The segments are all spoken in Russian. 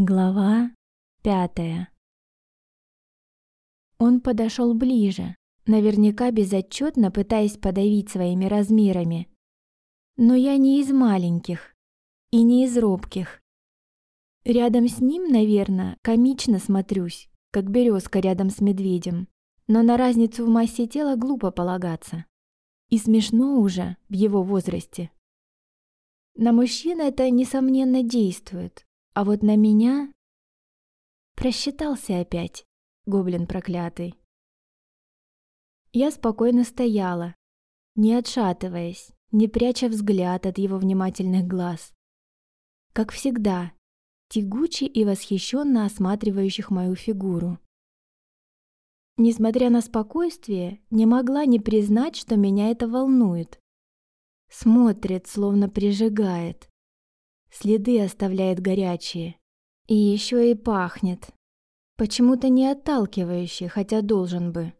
Глава пятая Он подошел ближе, наверняка безотчетно пытаясь подавить своими размерами. Но я не из маленьких и не из робких. Рядом с ним, наверное, комично смотрюсь, как березка рядом с медведем, но на разницу в массе тела глупо полагаться. И смешно уже в его возрасте. На мужчин это, несомненно, действует, а вот на меня... Просчитался опять, гоблин проклятый. Я спокойно стояла, не отшатываясь, не пряча взгляд от его внимательных глаз. Как всегда, тягуче и восхищенно осматривающих мою фигуру. Несмотря на спокойствие, не могла не признать, что меня это волнует. Смотрит, словно прижигает. Следы оставляет горячие. И еще и пахнет. Почему-то не отталкивающе, хотя должен бы.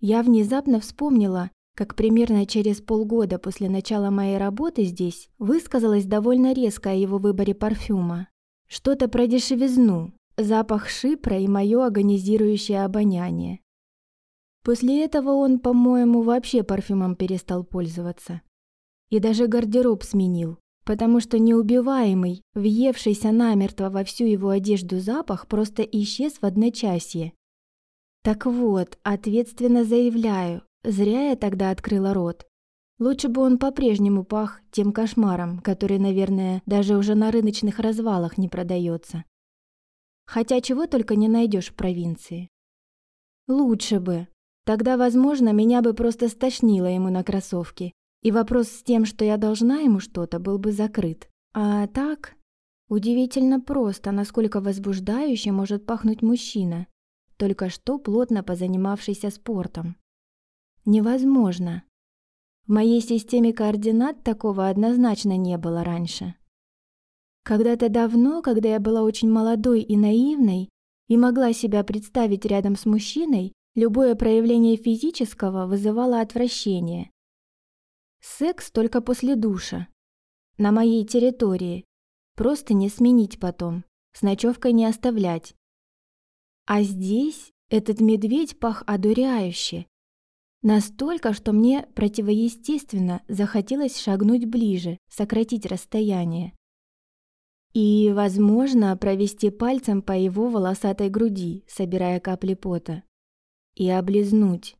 Я внезапно вспомнила, как примерно через полгода после начала моей работы здесь высказалась довольно резко о его выборе парфюма. Что-то про дешевизну, запах шипра и мое агонизирующее обоняние. После этого он, по-моему, вообще парфюмом перестал пользоваться. И даже гардероб сменил, потому что неубиваемый, въевшийся намертво во всю его одежду запах просто исчез в одночасье. Так вот, ответственно заявляю, зря я тогда открыла рот. Лучше бы он по-прежнему пах тем кошмаром, который, наверное, даже уже на рыночных развалах не продается. Хотя чего только не найдешь в провинции. Лучше бы. Тогда, возможно, меня бы просто стошнило ему на кроссовки, и вопрос с тем, что я должна ему что-то, был бы закрыт. А так, удивительно просто, насколько возбуждающе может пахнуть мужчина, только что плотно позанимавшийся спортом. Невозможно. В моей системе координат такого однозначно не было раньше. Когда-то давно, когда я была очень молодой и наивной, и могла себя представить рядом с мужчиной, любое проявление физического вызывало отвращение, Секс только после душа. На моей территории. Просто не сменить потом. С ночевкой не оставлять. А здесь этот медведь пах одуряюще. Настолько, что мне противоестественно захотелось шагнуть ближе, сократить расстояние. И, возможно, провести пальцем по его волосатой груди, собирая капли пота. И облизнуть.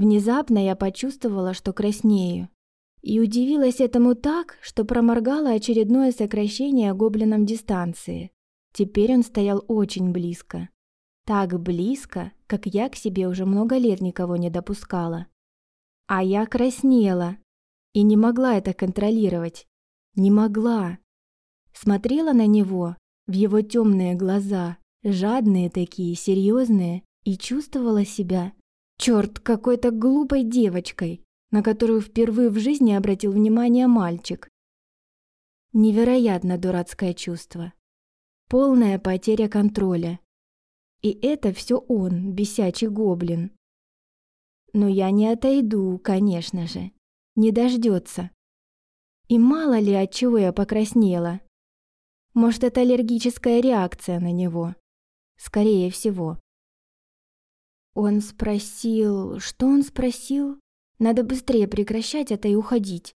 Внезапно я почувствовала, что краснею. И удивилась этому так, что проморгала очередное сокращение гоблином дистанции. Теперь он стоял очень близко. Так близко, как я к себе уже много лет никого не допускала. А я краснела. И не могла это контролировать. Не могла. Смотрела на него, в его темные глаза, жадные такие, серьезные, и чувствовала себя Черт, какой-то глупой девочкой, на которую впервые в жизни обратил внимание мальчик. Невероятно дурацкое чувство. Полная потеря контроля. И это все он, бесячий гоблин. Но я не отойду, конечно же. Не дождется. И мало ли от чего я покраснела. Может, это аллергическая реакция на него. Скорее всего. Он спросил... Что он спросил? Надо быстрее прекращать это и уходить.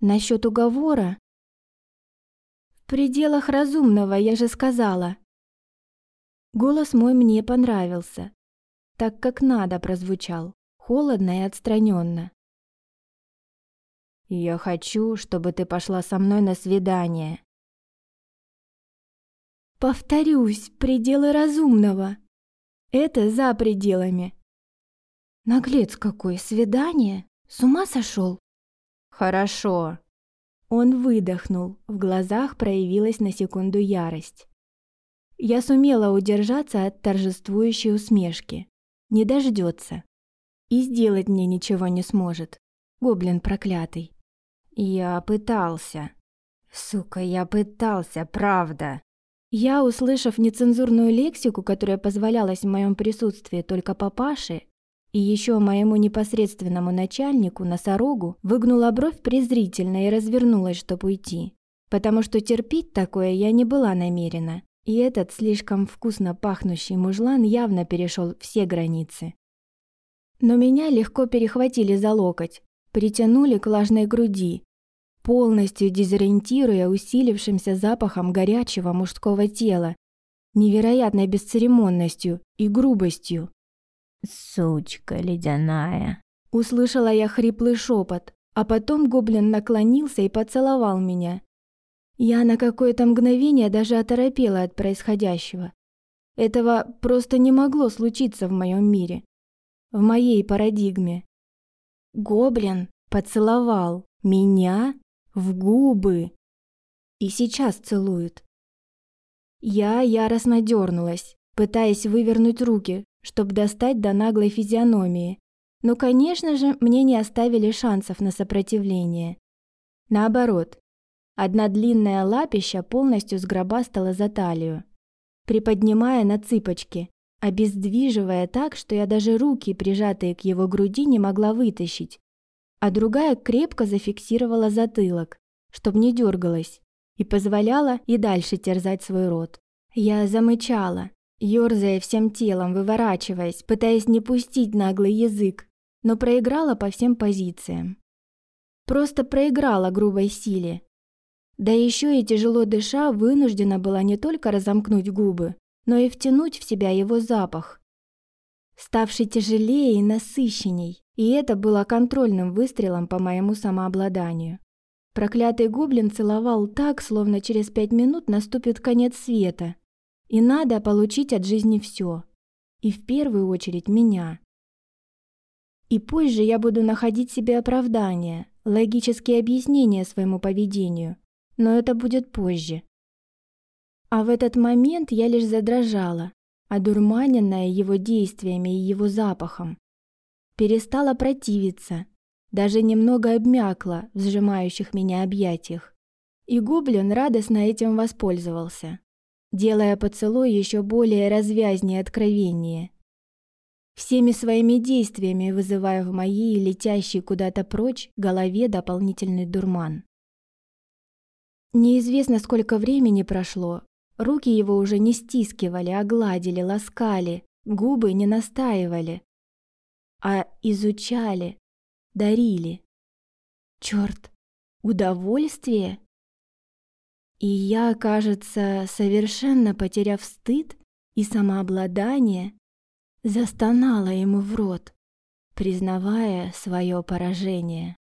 Насчет уговора? В пределах разумного, я же сказала. Голос мой мне понравился. Так как надо прозвучал. Холодно и отстраненно. «Я хочу, чтобы ты пошла со мной на свидание». «Повторюсь, пределы разумного», это за пределами. Наглец какой, свидание? С ума сошел? Хорошо. Он выдохнул, в глазах проявилась на секунду ярость. Я сумела удержаться от торжествующей усмешки. Не дождется. И сделать мне ничего не сможет. Гоблин проклятый. Я пытался. Сука, я пытался, правда. Я, услышав нецензурную лексику, которая позволялась в моем присутствии только папаше, и еще моему непосредственному начальнику, носорогу, выгнула бровь презрительно и развернулась, чтобы уйти. Потому что терпеть такое я не была намерена, и этот слишком вкусно пахнущий мужлан явно перешел все границы. Но меня легко перехватили за локоть, притянули к влажной груди, полностью дезориентируя усилившимся запахом горячего мужского тела, невероятной бесцеремонностью и грубостью. «Сучка ледяная!» Услышала я хриплый шепот, а потом гоблин наклонился и поцеловал меня. Я на какое-то мгновение даже оторопела от происходящего. Этого просто не могло случиться в моем мире, в моей парадигме. Гоблин поцеловал меня в губы и сейчас целует. Я яростно дернулась, пытаясь вывернуть руки, чтобы достать до наглой физиономии. Но, конечно же, мне не оставили шансов на сопротивление. Наоборот, одна длинная лапища полностью сгробастала за талию, приподнимая на цыпочки, обездвиживая так, что я даже руки, прижатые к его груди, не могла вытащить, а другая крепко зафиксировала затылок, чтобы не дергалась, и позволяла и дальше терзать свой рот. Я замычала, ерзая всем телом, выворачиваясь, пытаясь не пустить наглый язык, но проиграла по всем позициям. Просто проиграла грубой силе. Да еще и тяжело дыша вынуждена была не только разомкнуть губы, но и втянуть в себя его запах, ставший тяжелее и насыщенней, и это было контрольным выстрелом по моему самообладанию. Проклятый гоблин целовал так, словно через пять минут наступит конец света, и надо получить от жизни все, и в первую очередь меня. И позже я буду находить себе оправдания, логические объяснения своему поведению, но это будет позже. А в этот момент я лишь задрожала, одурманенная его действиями и его запахом. Перестала противиться, даже немного обмякла в сжимающих меня объятиях. И гоблин радостно этим воспользовался, делая поцелуй еще более развязнее и откровеннее. Всеми своими действиями вызывая в моей летящей куда-то прочь голове дополнительный дурман. Неизвестно, сколько времени прошло. Руки его уже не стискивали, а гладили, ласкали, губы не настаивали, а изучали, дарили. Черт, удовольствие? И я, кажется, совершенно потеряв стыд и самообладание, застонала ему в рот, признавая свое поражение.